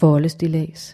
foldestillads